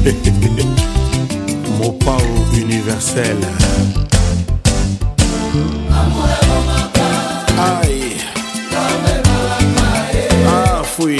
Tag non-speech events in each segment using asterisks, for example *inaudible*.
*laughs* Mon pao universel. Aïe. Ah, fui.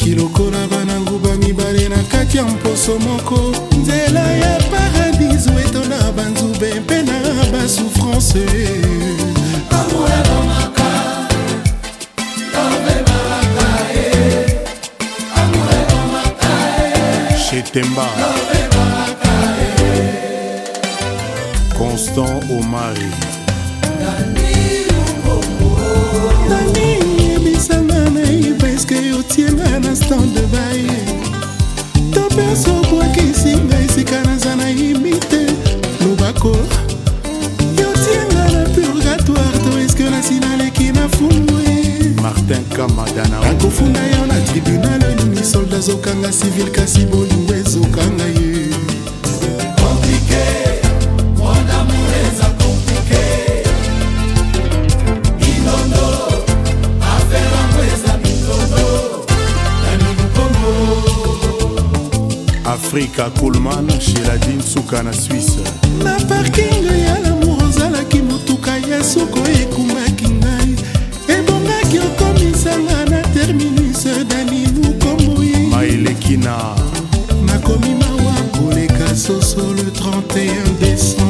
ezalaki lokola bana nguba mibale na kati ya mposo moko nzela ya paradiso etona banzube mpe na basouffrance chetemba constant omari constant de baye topeso obwakisi ngai esika naza nayimi te lobako yotianga na purgatoire to eske nasi naleki na fungwe martin kamadana akofunda yo na tribunal nini solda azokanga civile kasi boli afrika kulman sheladi nsuka na swisse na parking ya lamour ozalaki motuka yesu koyekumaki ngai ebongaki okomisanga na terminus danilu komboye maeleki na nakomi mawa koleka soso le 31 décembre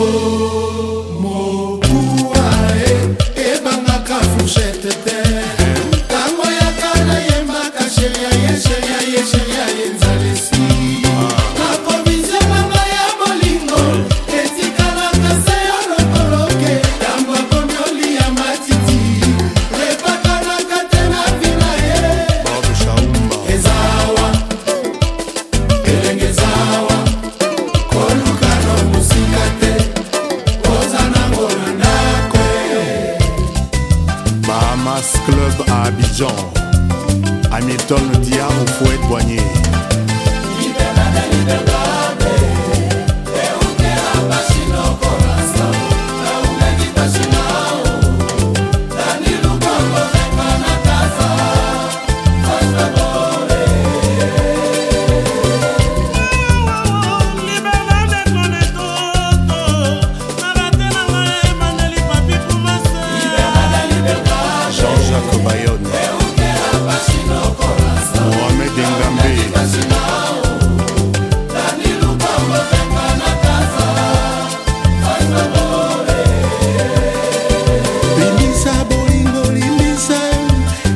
Oh. Mas Club à Abidjan. Hamilton Dia au fouet douanier.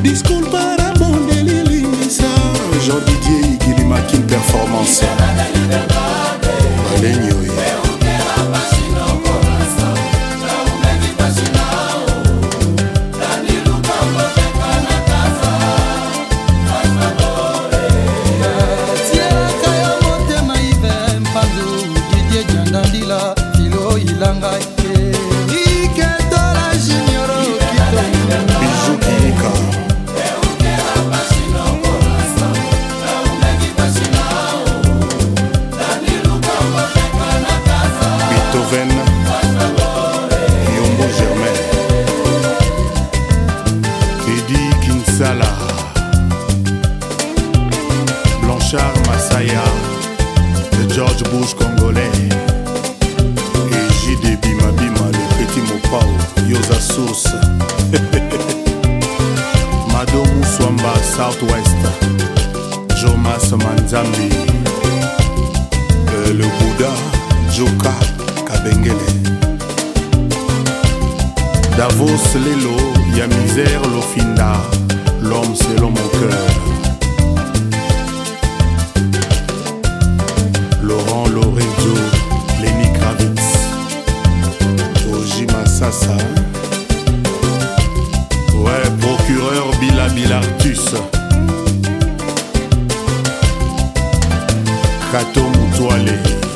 discours para bondeli lingisa jean didier igilimaki performance balenio ngai Kabila Blanchard Masaya Le George Bush congolais Et J.D. Bima Bima le petit Mopao Yosa Source *laughs* Mado Mouswamba Southwest Jomas Manzambi euh, Le Bouddha Joka Kabengele Davos Lelo, ya misère Lofinda l'homme selon mon cœur. Laurent Loretto, Lenny Kravitz, Ojima Sasa Ouais, procureur Bilabilartus. Kato Mutuale.